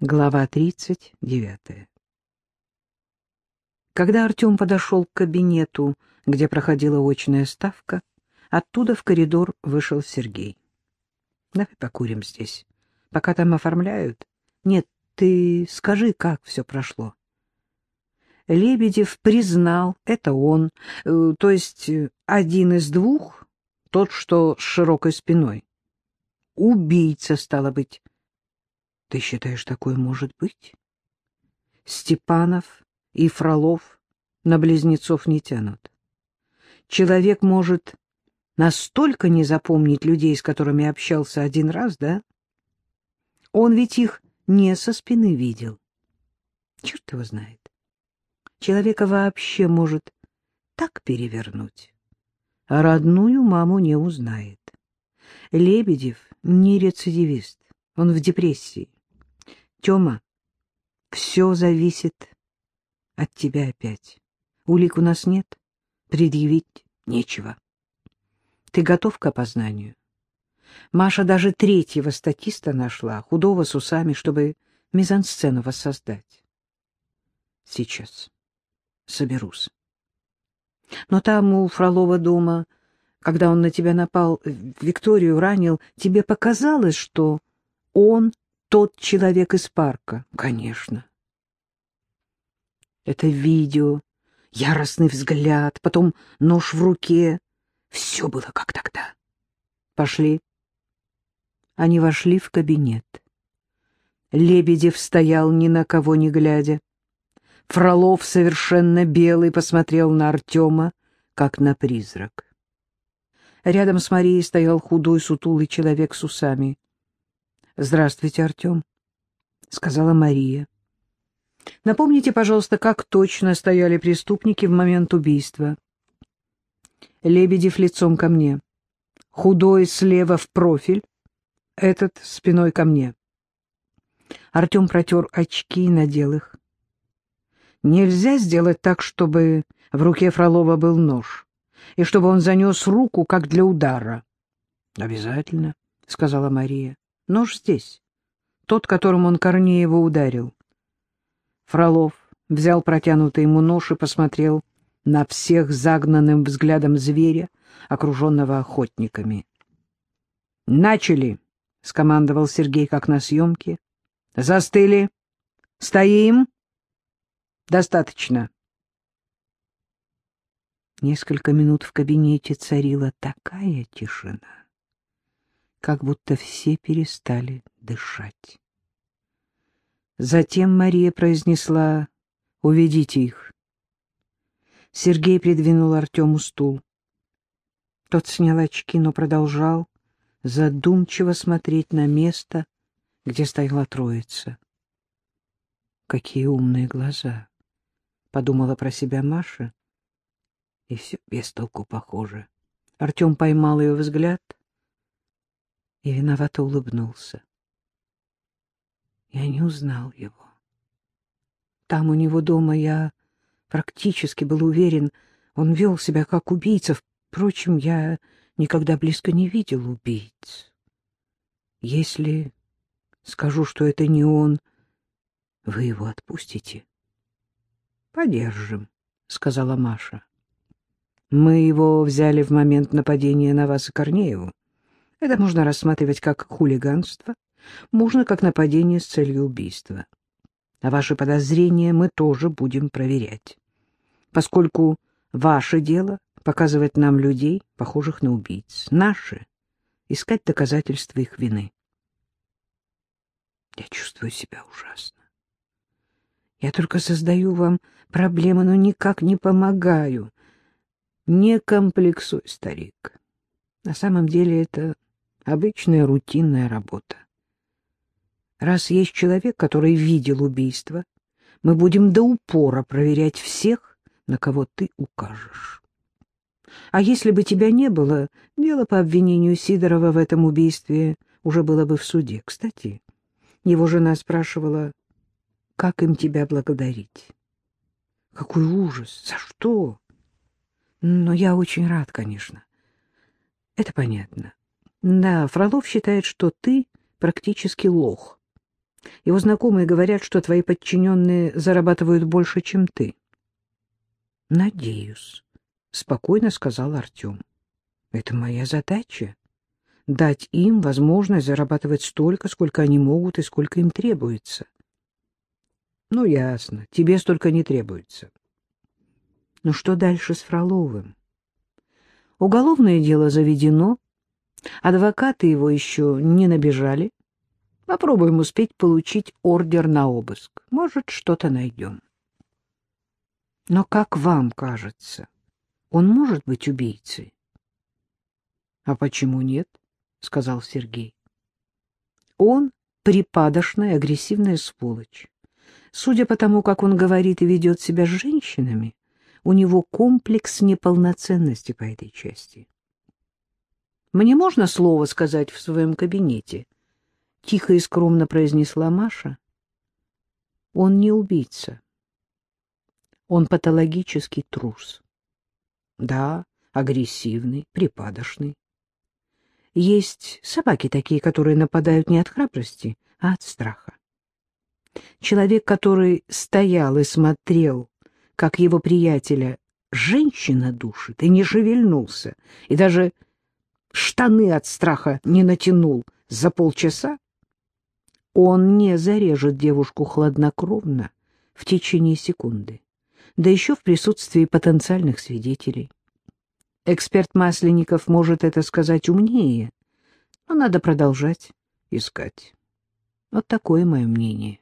Глава 39 Когда Артем подошел к кабинету, где проходила очная ставка, оттуда в коридор вышел Сергей. — Давай покурим здесь. Пока там оформляют. Нет, ты скажи, как все прошло. Лебедев признал, это он, э, то есть э, один из двух, тот, что с широкой спиной. Убийца, стало быть. Ты считаешь, такое может быть? Степанов и Фролов на близнецов не тянут. Человек может настолько не запомнить людей, с которыми общался один раз, да? Он ведь их не со спины видел. Черт его знает. Человека вообще может так перевернуть, а родную маму не узнает. Лебедев не рецидивист, он в депрессии. Тёма, все зависит от тебя опять. Улик у нас нет, предъявить нечего. Ты готов к опознанию? Маша даже третьего статиста нашла, худого с усами, чтобы мизансцену воссоздать. Сейчас соберусь. Но там у Фролова дома, когда он на тебя напал, Викторию ранил, тебе показалось, что он тот человек из парка? Конечно. Это видео, яростный взгляд, потом нож в руке. Все было как тогда. Пошли. Они вошли в кабинет. Лебедев стоял ни на кого не глядя. Фролов, совершенно белый, посмотрел на Артема, как на призрак. Рядом с Марией стоял худой, сутулый человек с усами. — Здравствуйте, Артем, — сказала Мария. — Напомните, пожалуйста, как точно стояли преступники в момент убийства. Лебедев лицом ко мне. Худой слева в профиль, этот спиной ко мне. Артем протер очки и надел их. Нельзя сделать так, чтобы в руке Фролова был нож, и чтобы он занес руку, как для удара. — Обязательно, — сказала Мария. — Нож здесь, тот, которым он Корнеева ударил. Фролов взял протянутый ему нож и посмотрел на всех загнанным взглядом зверя, окруженного охотниками. — Начали! — скомандовал Сергей, как на съемке. — Застыли! Стоим! Достаточно. Несколько минут в кабинете царила такая тишина, как будто все перестали дышать. Затем Мария произнесла «Уведите их». Сергей придвинул Артему стул. Тот снял очки, но продолжал задумчиво смотреть на место, где стояла троица. Какие умные глаза! подумала про себя Маша. И все без толку похоже. Артем поймал ее взгляд и виновато улыбнулся. Я не узнал его. Там у него дома я практически был уверен, он вел себя как убийца. Впрочем, я никогда близко не видел убийц. Если скажу, что это не он, вы его отпустите? Подержим, — сказала Маша. Мы его взяли в момент нападения на вас и Корнееву. Это можно рассматривать как хулиганство, можно как нападение с целью убийства. А ваши подозрения мы тоже будем проверять, поскольку ваше дело — показывать нам людей, похожих на убийц, наше — искать доказательства их вины. Я чувствую себя ужасно. Я только создаю вам проблемы, но никак не помогаю. Не комплексуй, старик. На самом деле это обычная рутинная работа. Раз есть человек, который видел убийство, мы будем до упора проверять всех, на кого ты укажешь. А если бы тебя не было, дело по обвинению Сидорова в этом убийстве уже было бы в суде. Кстати, его жена спрашивала, как им тебя благодарить? Какой ужас! За что? Но я очень рад, конечно. Это понятно. Да, Фролов считает, что ты практически лох. Его знакомые говорят, что твои подчиненные зарабатывают больше, чем ты. — Надеюсь, — спокойно сказал Артем. — Это моя задача — дать им возможность зарабатывать столько, сколько они могут и сколько им требуется. — Ну, ясно, тебе столько не требуется. — Ну, что дальше с Фроловым? Уголовное дело заведено, адвокаты его еще не набежали. Попробуем успеть получить ордер на обыск. Может, что-то найдем. Но как вам кажется, он может быть убийцей? — А почему нет? — сказал Сергей. Он припадочная, агрессивная сволочь. Судя по тому, как он говорит и ведет себя с женщинами, у него комплекс неполноценности по этой части. «Мне можно слово сказать в своем кабинете?» — тихо и скромно произнесла Маша. Он не убийца. Он патологический трус. Да, агрессивный, припадочный. Есть собаки такие, которые нападают не от храбрости, а от страха. Человек, который стоял и смотрел, как его приятеля женщина душит, и не шевельнулся, и даже штаны от страха не натянул за полчаса, он не зарежет девушку хладнокровно в течение секунды, да еще в присутствии потенциальных свидетелей. Эксперт Масленников может это сказать умнее, но надо продолжать искать. Вот такое мое мнение.